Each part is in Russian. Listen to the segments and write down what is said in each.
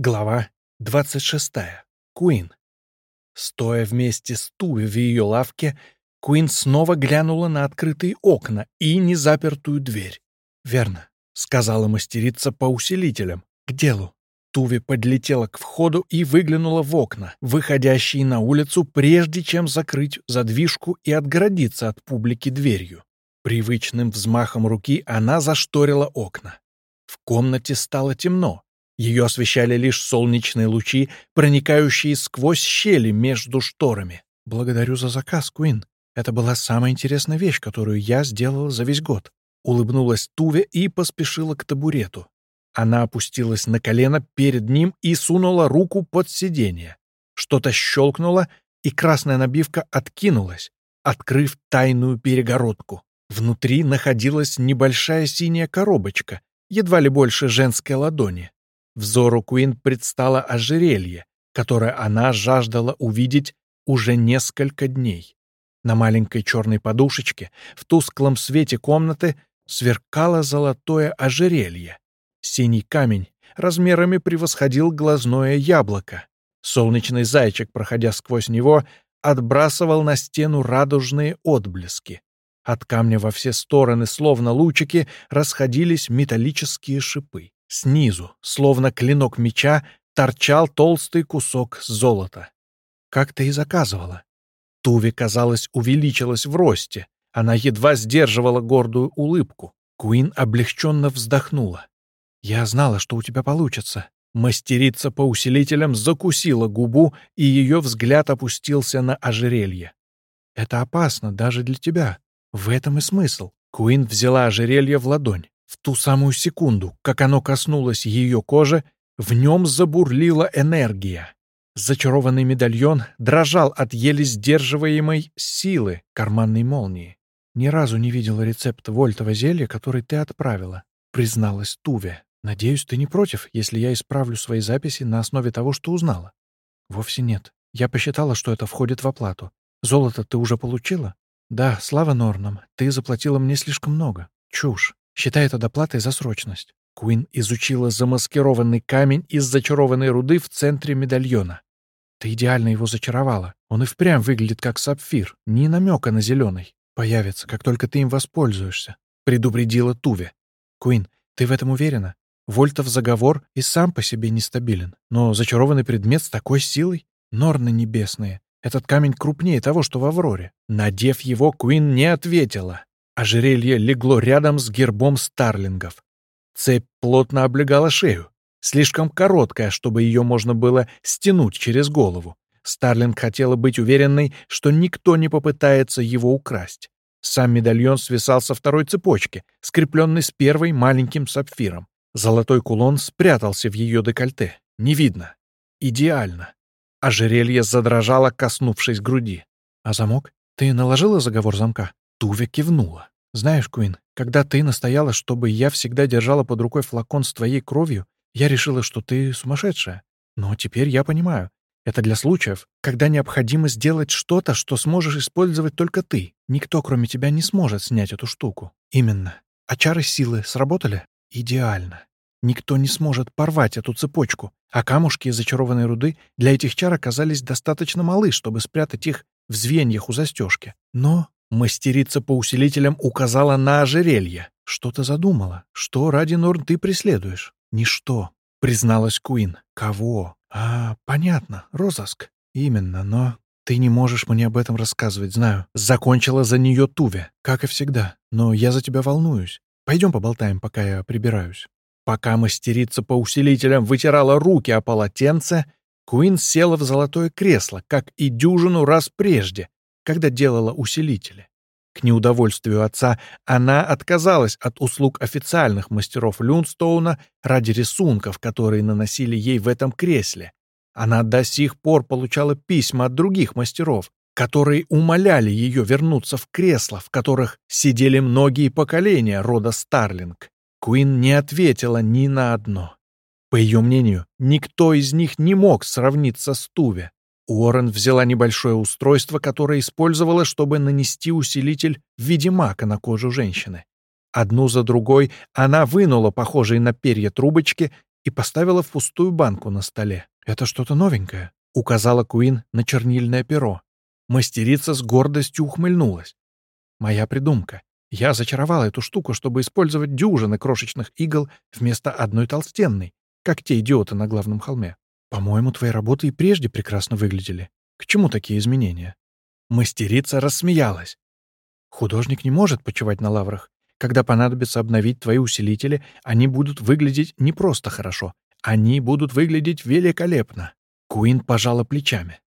Глава 26. Куин. Стоя вместе с Туи в ее лавке, Куин снова глянула на открытые окна и незапертую дверь. «Верно», — сказала мастерица по усилителям. «К делу». Туви подлетела к входу и выглянула в окна, выходящие на улицу, прежде чем закрыть задвижку и отгородиться от публики дверью. Привычным взмахом руки она зашторила окна. В комнате стало темно, ее освещали лишь солнечные лучи, проникающие сквозь щели между шторами. «Благодарю за заказ, Куин. Это была самая интересная вещь, которую я сделала за весь год». Улыбнулась Туве и поспешила к табурету. Она опустилась на колено перед ним и сунула руку под сиденье. Что-то щелкнуло, и красная набивка откинулась, открыв тайную перегородку. Внутри находилась небольшая синяя коробочка, едва ли больше женской ладони. Взору Куин предстало ожерелье, которое она жаждала увидеть уже несколько дней. На маленькой черной подушечке в тусклом свете комнаты сверкало золотое ожерелье. Синий камень размерами превосходил глазное яблоко. Солнечный зайчик, проходя сквозь него, отбрасывал на стену радужные отблески. От камня во все стороны, словно лучики, расходились металлические шипы. Снизу, словно клинок меча, торчал толстый кусок золота. Как ты и заказывала. Туви, казалось, увеличилась в росте. Она едва сдерживала гордую улыбку. Куин облегченно вздохнула. «Я знала, что у тебя получится». Мастерица по усилителям закусила губу, и ее взгляд опустился на ожерелье. «Это опасно даже для тебя. В этом и смысл». Куин взяла ожерелье в ладонь. В ту самую секунду, как оно коснулось ее кожи, в нем забурлила энергия. Зачарованный медальон дрожал от еле сдерживаемой силы карманной молнии. «Ни разу не видела рецепт вольтового зелья, который ты отправила», — призналась Туве. «Надеюсь, ты не против, если я исправлю свои записи на основе того, что узнала?» «Вовсе нет. Я посчитала, что это входит в оплату. Золото ты уже получила?» «Да, слава Норнам, ты заплатила мне слишком много. Чушь. Считай это доплатой за срочность. Куин изучила замаскированный камень из зачарованной руды в центре медальона. Ты идеально его зачаровала. Он и впрямь выглядит как сапфир, ни намека на зеленый. Появится, как только ты им воспользуешься, предупредила Туве. Куин, ты в этом уверена? Вольтов заговор и сам по себе нестабилен. Но зачарованный предмет с такой силой? Норны небесные. Этот камень крупнее того, что в Авроре. Надев его, Куин не ответила. Ожерелье легло рядом с гербом старлингов. Цепь плотно облегала шею, слишком короткая, чтобы ее можно было стянуть через голову. Старлинг хотела быть уверенной, что никто не попытается его украсть. Сам медальон свисал со второй цепочки, скрепленной с первой маленьким сапфиром. Золотой кулон спрятался в ее декольте. Не видно. Идеально. Ожерелье задрожало, коснувшись груди. «А замок? Ты наложила заговор замка?» Туве кивнула. «Знаешь, Куин, когда ты настояла, чтобы я всегда держала под рукой флакон с твоей кровью, я решила, что ты сумасшедшая. Но теперь я понимаю. Это для случаев, когда необходимо сделать что-то, что сможешь использовать только ты. Никто, кроме тебя, не сможет снять эту штуку. Именно. А чары силы сработали? Идеально. Никто не сможет порвать эту цепочку, а камушки из зачарованной руды для этих чар оказались достаточно малы, чтобы спрятать их в звеньях у застежки. Но Мастерица по усилителям указала на ожерелье. «Что ты задумала? Что ради Норн ты преследуешь?» «Ничто», — призналась Куин. «Кого?» «А, понятно, розыск». «Именно, но ты не можешь мне об этом рассказывать, знаю». Закончила за нее Туве, как и всегда. Но я за тебя волнуюсь. Пойдем поболтаем, пока я прибираюсь. Пока мастерица по усилителям вытирала руки о полотенце, Куин села в золотое кресло, как и дюжину раз прежде, когда делала усилители. К неудовольствию отца она отказалась от услуг официальных мастеров Люнстоуна ради рисунков, которые наносили ей в этом кресле. Она до сих пор получала письма от других мастеров, которые умоляли ее вернуться в кресло, в которых сидели многие поколения рода Старлинг. Куин не ответила ни на одно. По ее мнению, никто из них не мог сравниться с Туве. Уоррен взяла небольшое устройство, которое использовала, чтобы нанести усилитель в виде мака на кожу женщины. Одну за другой она вынула похожие на перья трубочки и поставила в пустую банку на столе. «Это что-то новенькое», — указала Куин на чернильное перо. Мастерица с гордостью ухмыльнулась. «Моя придумка. Я зачаровала эту штуку, чтобы использовать дюжины крошечных игл вместо одной толстенной, как те идиоты на главном холме. По-моему, твои работы и прежде прекрасно выглядели. К чему такие изменения?» Мастерица рассмеялась. «Художник не может почивать на лаврах. Когда понадобится обновить твои усилители, они будут выглядеть не просто хорошо, они будут выглядеть великолепно. Куин пожала плечами.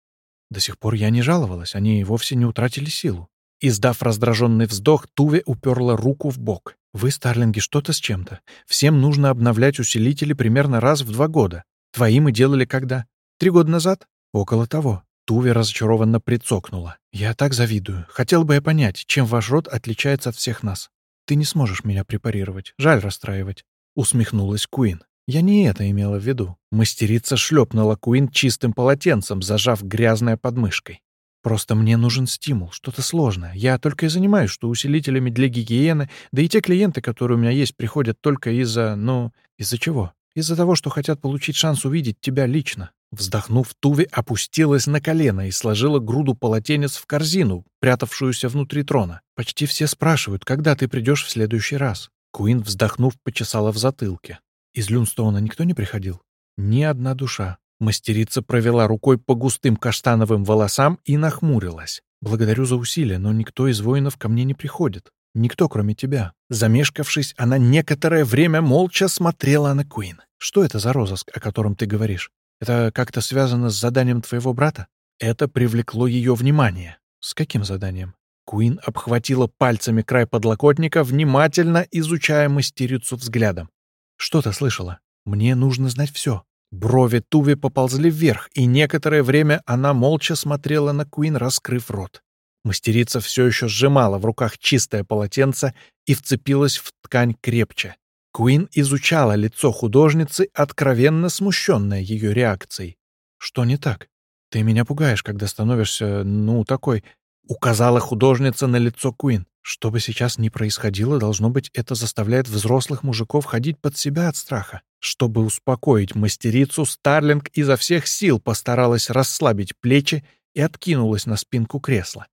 До сих пор я не жаловалась, они вовсе не утратили силу. Издав раздраженный вздох, Туве уперла руку в бок. «Вы, Старлинги, что-то с чем-то. Всем нужно обновлять усилители примерно раз в два года. Твои мы делали когда? Три года назад? Около того». Туве разочарованно прицокнула. «Я так завидую. Хотел бы я понять, чем ваш род отличается от всех нас. Ты не сможешь меня препарировать. Жаль расстраивать. Усмехнулась Куин. Я не это имела в виду. Мастерица шлепнула Куин чистым полотенцем, зажав грязной подмышкой. Просто мне нужен стимул, что-то сложное. Я только и занимаюсь, что усилителями для гигиены, да и те клиенты, которые у меня есть, приходят только из-за... ну, из-за чего? Из-за того, что хотят получить шанс увидеть тебя лично. Вздохнув, Туви опустилась на колено и сложила груду полотенец в корзину, прятавшуюся внутри трона. «Почти все спрашивают, когда ты придешь в следующий раз». Куин, вздохнув, почесала в затылке. «Из Люнстоуна никто не приходил?» «Ни одна душа». Мастерица провела рукой по густым каштановым волосам и нахмурилась. «Благодарю за усилия, но никто из воинов ко мне не приходит. Никто, кроме тебя». Замешкавшись, она некоторое время молча смотрела на Куин. «Что это за розыск, о котором ты говоришь? Это как-то связано с заданием твоего брата? Это привлекло ее внимание. С каким заданием? Куин обхватила пальцами край подлокотника, внимательно изучая мастерицу взглядом. «Что ты слышала? Мне нужно знать все». Брови Туви поползли вверх, и некоторое время она молча смотрела на Куин, раскрыв рот. Мастерица все еще сжимала в руках чистое полотенце и вцепилась в ткань крепче. Куин изучала лицо художницы, откровенно смущенная ее реакцией. «Что не так? Ты меня пугаешь, когда становишься, ну, такой...» Указала художница на лицо Куин. Что бы сейчас ни происходило, должно быть, это заставляет взрослых мужиков ходить под себя от страха. Чтобы успокоить мастерицу, Старлинг изо всех сил постаралась расслабить плечи и откинулась на спинку кресла.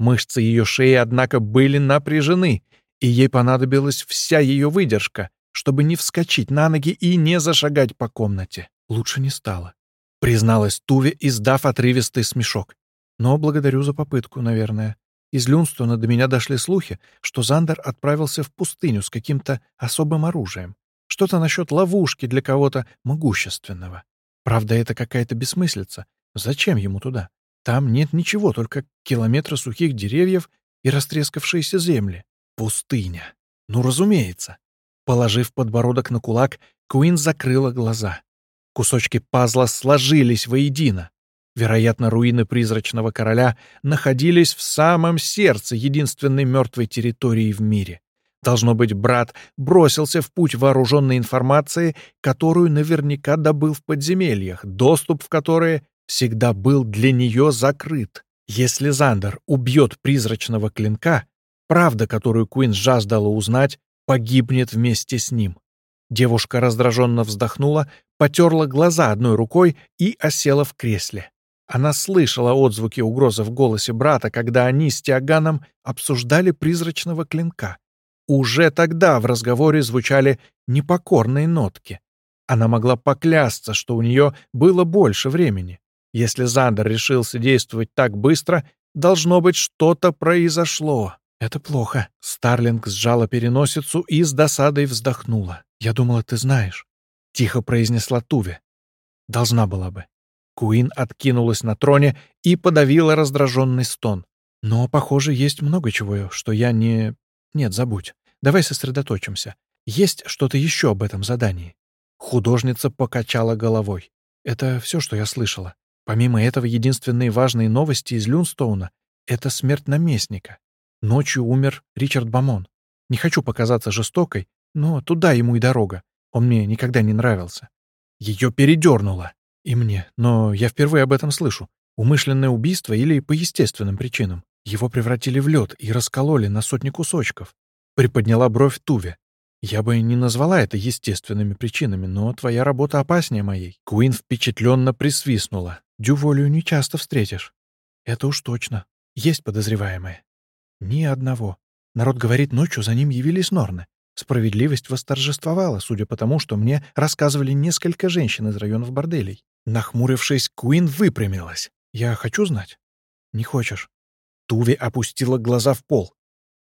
Мышцы ее шеи, однако, были напряжены, и ей понадобилась вся ее выдержка, чтобы не вскочить на ноги и не зашагать по комнате. Лучше не стало. Призналась Туве, издав отрывистый смешок. Но благодарю за попытку, наверное. Из Люнстона до меня дошли слухи, что Зандер отправился в пустыню с каким-то особым оружием. Что-то насчет ловушки для кого-то могущественного. Правда, это какая-то бессмыслица. Зачем ему туда? Там нет ничего, только километры сухих деревьев и растрескавшиеся земли. Пустыня. Ну, разумеется. Положив подбородок на кулак, Куин закрыла глаза. Кусочки пазла сложились воедино. Вероятно, руины призрачного короля находились в самом сердце единственной мертвой территории в мире. Должно быть, брат бросился в путь вооруженной информации, которую наверняка добыл в подземельях, доступ в которые всегда был для нее закрыт. Если Зандер убьет призрачного клинка, правда, которую Куин жаждала узнать, погибнет вместе с ним. Девушка раздраженно вздохнула, потерла глаза одной рукой и осела в кресле. Она слышала отзвуки угрозы в голосе брата, когда они с Тиаганом обсуждали призрачного клинка. Уже тогда в разговоре звучали непокорные нотки. Она могла поклясться, что у нее было больше времени. Если Зандер решился действовать так быстро, должно быть, что-то произошло. «Это плохо». Старлинг сжала переносицу и с досадой вздохнула. «Я думала, ты знаешь», — тихо произнесла Туве. «Должна была бы». Куин откинулась на троне и подавила раздраженный стон. «Но, похоже, есть много чего, что я не... Нет, забудь. Давай сосредоточимся. Есть что-то еще об этом задании?» Художница покачала головой. «Это все, что я слышала. Помимо этого, единственные важные новости из Люнстоуна — это смерть наместника. Ночью умер Ричард Бамон. Не хочу показаться жестокой, но туда ему и дорога. Он мне никогда не нравился. Ее передернуло. И мне. Но я впервые об этом слышу. Умышленное убийство или по естественным причинам. Его превратили в лед и раскололи на сотни кусочков. Приподняла бровь Туве. Я бы не назвала это естественными причинами, но твоя работа опаснее моей. Куин впечатленно присвистнула. Дюволю не часто встретишь. Это уж точно. Есть подозреваемые. Ни одного. Народ говорит, ночью за ним явились Норны. Справедливость восторжествовала, судя по тому, что мне рассказывали несколько женщин из районов борделей. Нахмурившись, Куин выпрямилась. «Я хочу знать?» «Не хочешь». Туви опустила глаза в пол.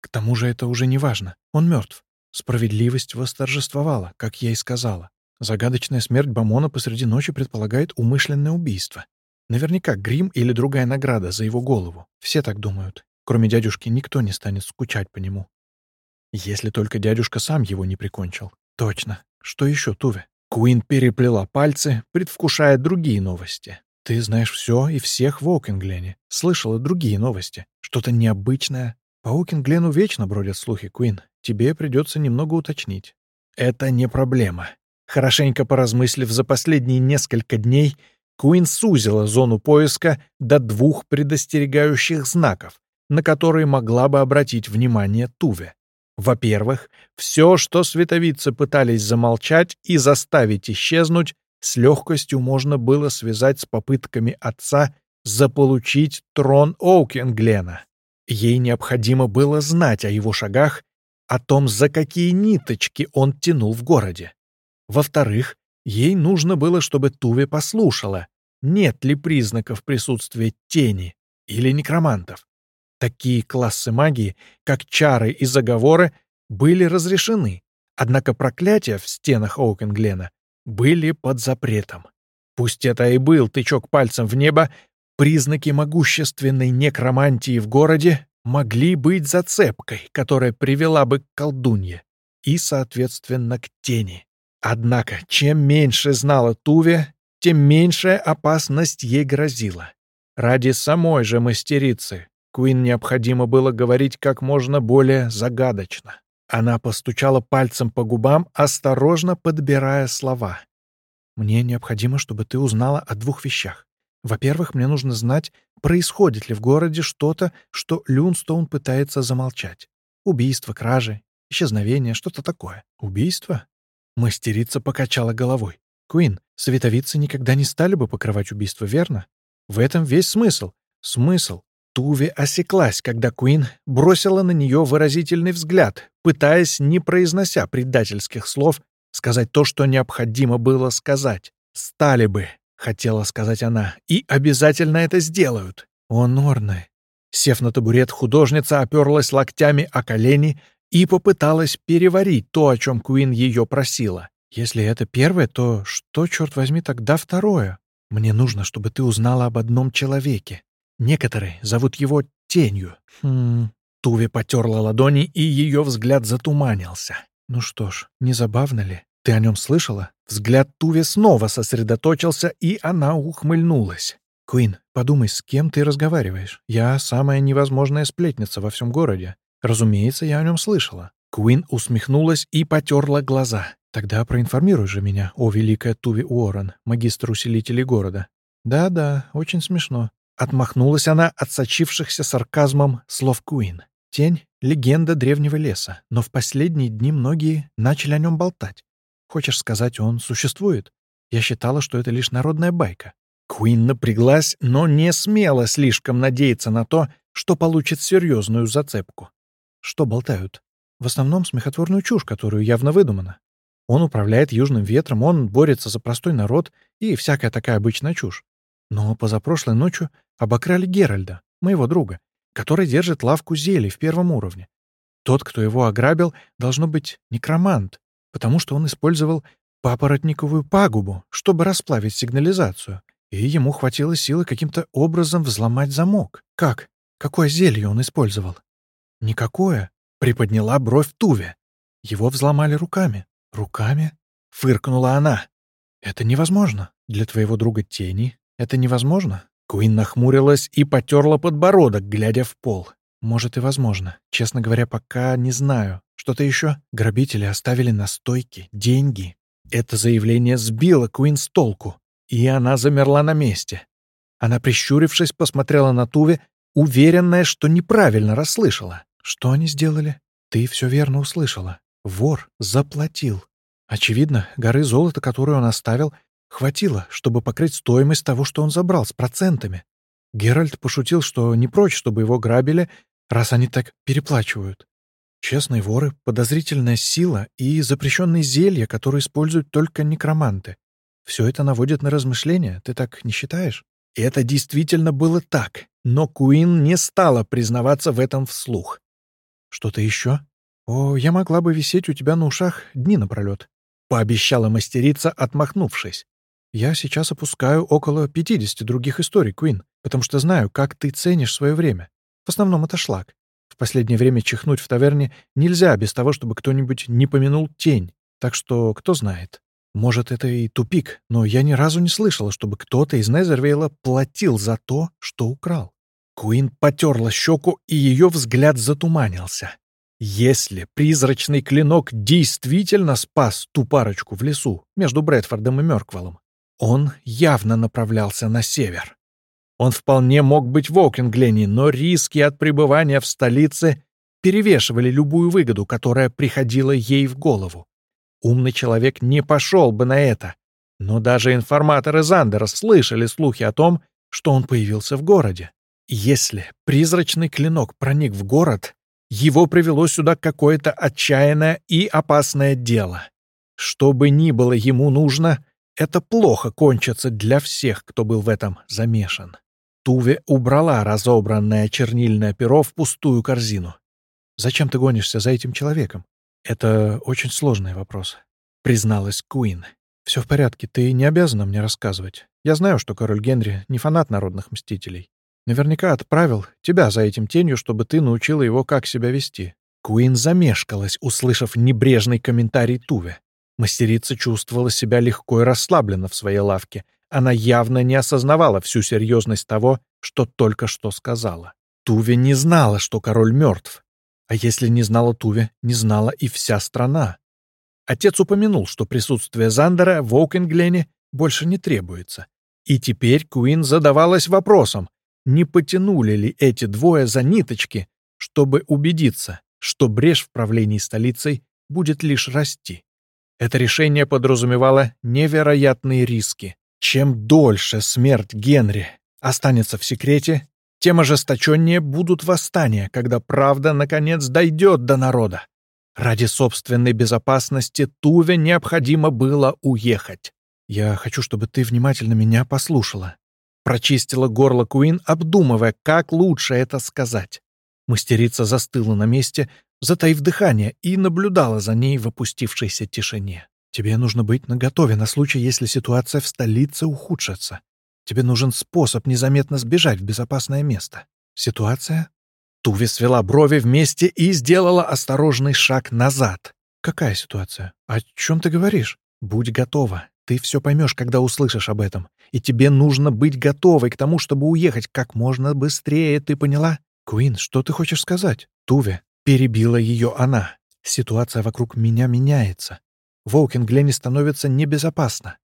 «К тому же это уже не важно. Он мертв. Справедливость восторжествовала, как я и сказала. Загадочная смерть Бамона посреди ночи предполагает умышленное убийство. Наверняка грим или другая награда за его голову. Все так думают. Кроме дядюшки никто не станет скучать по нему. Если только дядюшка сам его не прикончил. Точно. Что еще, Туве? Куин переплела пальцы, предвкушая другие новости. Ты знаешь все и всех в Оукинглене. Слышала другие новости. Что-то необычное. По Оукинглену вечно бродят слухи, Куин. Тебе придется немного уточнить. Это не проблема. Хорошенько поразмыслив за последние несколько дней, Куин сузила зону поиска до двух предостерегающих знаков, на которые могла бы обратить внимание Туве. Во-первых, все, что световицы пытались замолчать и заставить исчезнуть, с легкостью можно было связать с попытками отца заполучить трон Оукенглена. Ей необходимо было знать о его шагах, о том, за какие ниточки он тянул в городе. Во-вторых, ей нужно было, чтобы Туве послушала, нет ли признаков присутствия тени или некромантов. Такие классы магии, как чары и заговоры, были разрешены, однако проклятия в стенах Оукенглена были под запретом. Пусть это и был тычок пальцем в небо, признаки могущественной некромантии в городе могли быть зацепкой, которая привела бы к колдунье и, соответственно, к тени. Однако, чем меньше знала Туве, тем меньшая опасность ей грозила. Ради самой же мастерицы Куин необходимо было говорить как можно более загадочно. Она постучала пальцем по губам, осторожно подбирая слова. «Мне необходимо, чтобы ты узнала о двух вещах. Во-первых, мне нужно знать, происходит ли в городе что-то, что Люнстоун пытается замолчать. Убийство, кражи, исчезновение, что-то такое. Убийство?» Мастерица покачала головой. «Куин, световицы никогда не стали бы покрывать убийство, верно? В этом весь смысл. Смысл Туви осеклась, когда Куин бросила на нее выразительный взгляд, пытаясь, не произнося предательских слов, сказать то, что необходимо было сказать. «Стали бы», — хотела сказать она, — «и обязательно это сделают». «О, Норны!» Сев на табурет, художница оперлась локтями о колени и попыталась переварить то, о чем Куин ее просила. «Если это первое, то что, черт возьми, тогда второе? Мне нужно, чтобы ты узнала об одном человеке. Некоторые зовут его Тенью. Хм... Туви потерла ладони, и ее взгляд затуманился. Ну что ж, не забавно ли? Ты о нем слышала? Взгляд Туви снова сосредоточился, и она ухмыльнулась. «Куин, подумай, с кем ты разговариваешь? Я самая невозможная сплетница во всем городе. Разумеется, я о нем слышала». Куин усмехнулась и потерла глаза. «Тогда проинформируй же меня, о великая Туви Уоррен, магистр усилителей города». «Да-да, очень смешно. Отмахнулась она от сочившихся сарказмом слов Куин. Тень — легенда древнего леса, но в последние дни многие начали о нем болтать. Хочешь сказать, он существует? Я считала, что это лишь народная байка. Куин напряглась, но не смела слишком надеяться на то, что получит серьезную зацепку. Что болтают? В основном смехотворную чушь, которую явно выдумана. Он управляет южным ветром, он борется за простой народ и всякая такая обычная чушь. Но позапрошлой ночью обокрали Геральда, моего друга, который держит лавку зелий в первом уровне. Тот, кто его ограбил, должно быть некромант, потому что он использовал папоротниковую пагубу, чтобы расплавить сигнализацию, и ему хватило силы каким-то образом взломать замок. Как? Какое зелье он использовал? Никакое. Приподняла бровь Туве. Его взломали руками. Руками? Фыркнула она. Это невозможно. Для твоего друга Тени это невозможно?» Куин нахмурилась и потерла подбородок, глядя в пол. «Может и возможно. Честно говоря, пока не знаю. Что-то еще? Грабители оставили на стойке деньги». Это заявление сбило Куин с толку, и она замерла на месте. Она, прищурившись, посмотрела на Туве, уверенная, что неправильно расслышала. «Что они сделали?» «Ты все верно услышала. Вор заплатил. Очевидно, горы золота, которую он оставил, хватило, чтобы покрыть стоимость того, что он забрал, с процентами. Геральт пошутил, что не прочь, чтобы его грабили, раз они так переплачивают. Честные воры, подозрительная сила и запрещенные зелья, которые используют только некроманты. Все это наводит на размышления, ты так не считаешь? И это действительно было так, но Куин не стала признаваться в этом вслух. Что-то еще? О, я могла бы висеть у тебя на ушах дни напролет, пообещала мастерица, отмахнувшись. Я сейчас опускаю около 50 других историй, Куин, потому что знаю, как ты ценишь свое время. В основном это шлак. В последнее время чихнуть в таверне нельзя без того, чтобы кто-нибудь не помянул тень. Так что, кто знает. Может, это и тупик, но я ни разу не слышала, чтобы кто-то из Незервейла платил за то, что украл. Куин потерла щеку, и ее взгляд затуманился. Если призрачный клинок действительно спас ту парочку в лесу между Брэдфордом и Мёрквеллом, он явно направлялся на север. Он вполне мог быть в Окинглене, но риски от пребывания в столице перевешивали любую выгоду, которая приходила ей в голову. Умный человек не пошел бы на это. Но даже информаторы Зандера слышали слухи о том, что он появился в городе. Если призрачный клинок проник в город, его привело сюда какое-то отчаянное и опасное дело. Что бы ни было ему нужно, это плохо кончится для всех, кто был в этом замешан. Туве убрала разобранное чернильное перо в пустую корзину. «Зачем ты гонишься за этим человеком?» «Это очень сложный вопрос», — призналась Куин. «Все в порядке, ты не обязана мне рассказывать. Я знаю, что король Генри не фанат народных мстителей. Наверняка отправил тебя за этим тенью, чтобы ты научила его, как себя вести». Куин замешкалась, услышав небрежный комментарий Туве. Мастерица чувствовала себя легко и расслабленно в своей лавке. Она явно не осознавала всю серьезность того, что только что сказала. Туве не знала, что король мертв, а если не знала Туве, не знала и вся страна. Отец упомянул, что присутствие Зандера в Оукенглене больше не требуется. И теперь Куин задавалась вопросом, не потянули ли эти двое за ниточки, чтобы убедиться, что брешь в правлении столицей будет лишь расти. Это решение подразумевало невероятные риски. Чем дольше смерть Генри останется в секрете, тем ожесточеннее будут восстания, когда правда, наконец, дойдет до народа. Ради собственной безопасности Туве необходимо было уехать. «Я хочу, чтобы ты внимательно меня послушала», — прочистила горло Куин, обдумывая, как лучше это сказать. Мастерица застыла на месте, затаив дыхание, и наблюдала за ней в опустившейся тишине. «Тебе нужно быть наготове на случай, если ситуация в столице ухудшится. Тебе нужен способ незаметно сбежать в безопасное место. Ситуация? Туви свела брови вместе и сделала осторожный шаг назад. Какая ситуация? О чем ты говоришь? Будь готова. Ты все поймешь, когда услышишь об этом. И тебе нужно быть готовой к тому, чтобы уехать как можно быстрее, ты поняла? Куин, что ты хочешь сказать? Туве, перебила ее она. Ситуация вокруг меня меняется. В Оукинглене становится небезопасно.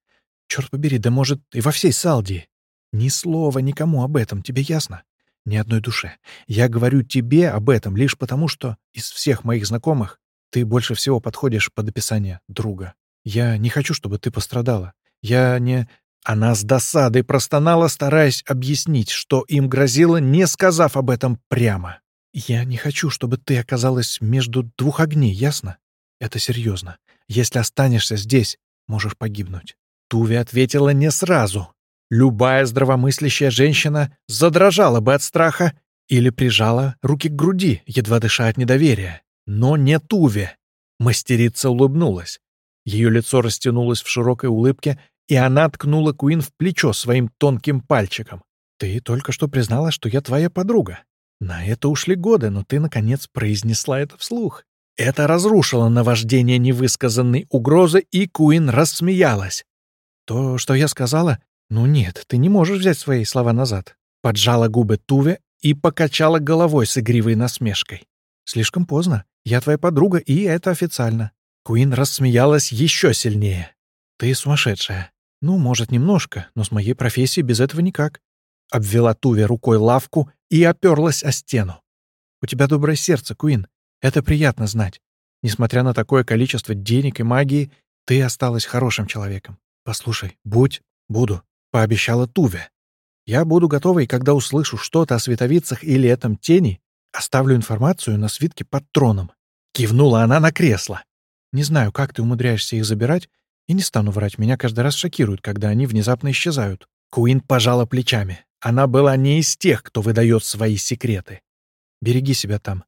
Черт побери, да может и во всей Салдии. Ни слова никому об этом, тебе ясно? Ни одной душе. Я говорю тебе об этом лишь потому, что из всех моих знакомых ты больше всего подходишь под описание друга. Я не хочу, чтобы ты пострадала. Я не... Она с досадой простонала, стараясь объяснить, что им грозило, не сказав об этом прямо. «Я не хочу, чтобы ты оказалась между двух огней, ясно? Это серьезно. Если останешься здесь, можешь погибнуть. Туви ответила не сразу. Любая здравомыслящая женщина задрожала бы от страха или прижала руки к груди, едва дыша от недоверия. Но не Туви. Мастерица улыбнулась. Ее лицо растянулось в широкой улыбке, и она ткнула Куин в плечо своим тонким пальчиком. «Ты только что признала, что я твоя подруга. На это ушли годы, но ты, наконец, произнесла это вслух. Это разрушило наваждение невысказанной угрозы, и Куин рассмеялась. «То, что я сказала? Ну нет, ты не можешь взять свои слова назад». Поджала губы Туве и покачала головой с игривой насмешкой. «Слишком поздно. Я твоя подруга, и это официально». Куин рассмеялась еще сильнее. «Ты сумасшедшая. Ну, может, немножко, но с моей профессией без этого никак». Обвела Туве рукой лавку и оперлась о стену. «У тебя доброе сердце, Куин. Это приятно знать. Несмотря на такое количество денег и магии, ты осталась хорошим человеком. Послушай, будь, буду, пообещала Туве. Я буду готова, и когда услышу что-то о световицах или этом тени, оставлю информацию на свитке под троном. Кивнула она на кресло. Не знаю, как ты умудряешься их забирать, и не стану врать, меня каждый раз шокирует, когда они внезапно исчезают. Куин пожала плечами. Она была не из тех, кто выдает свои секреты. Береги себя там.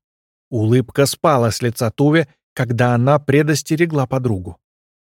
Улыбка спала с лица Туве, когда она предостерегла подругу.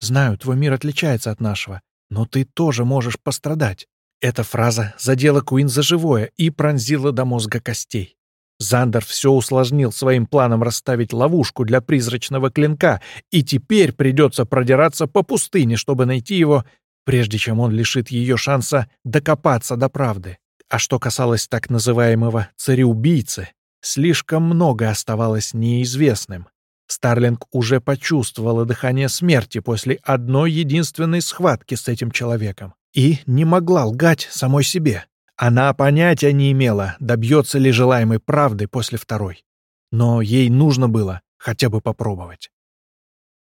«Знаю, твой мир отличается от нашего, но ты тоже можешь пострадать». Эта фраза задела Куин за живое и пронзила до мозга костей. Зандер все усложнил своим планом расставить ловушку для призрачного клинка, и теперь придется продираться по пустыне, чтобы найти его, прежде чем он лишит ее шанса докопаться до правды. А что касалось так называемого «цареубийцы», слишком много оставалось неизвестным. Старлинг уже почувствовала дыхание смерти после одной единственной схватки с этим человеком и не могла лгать самой себе. Она понятия не имела, добьется ли желаемой правды после второй. Но ей нужно было хотя бы попробовать.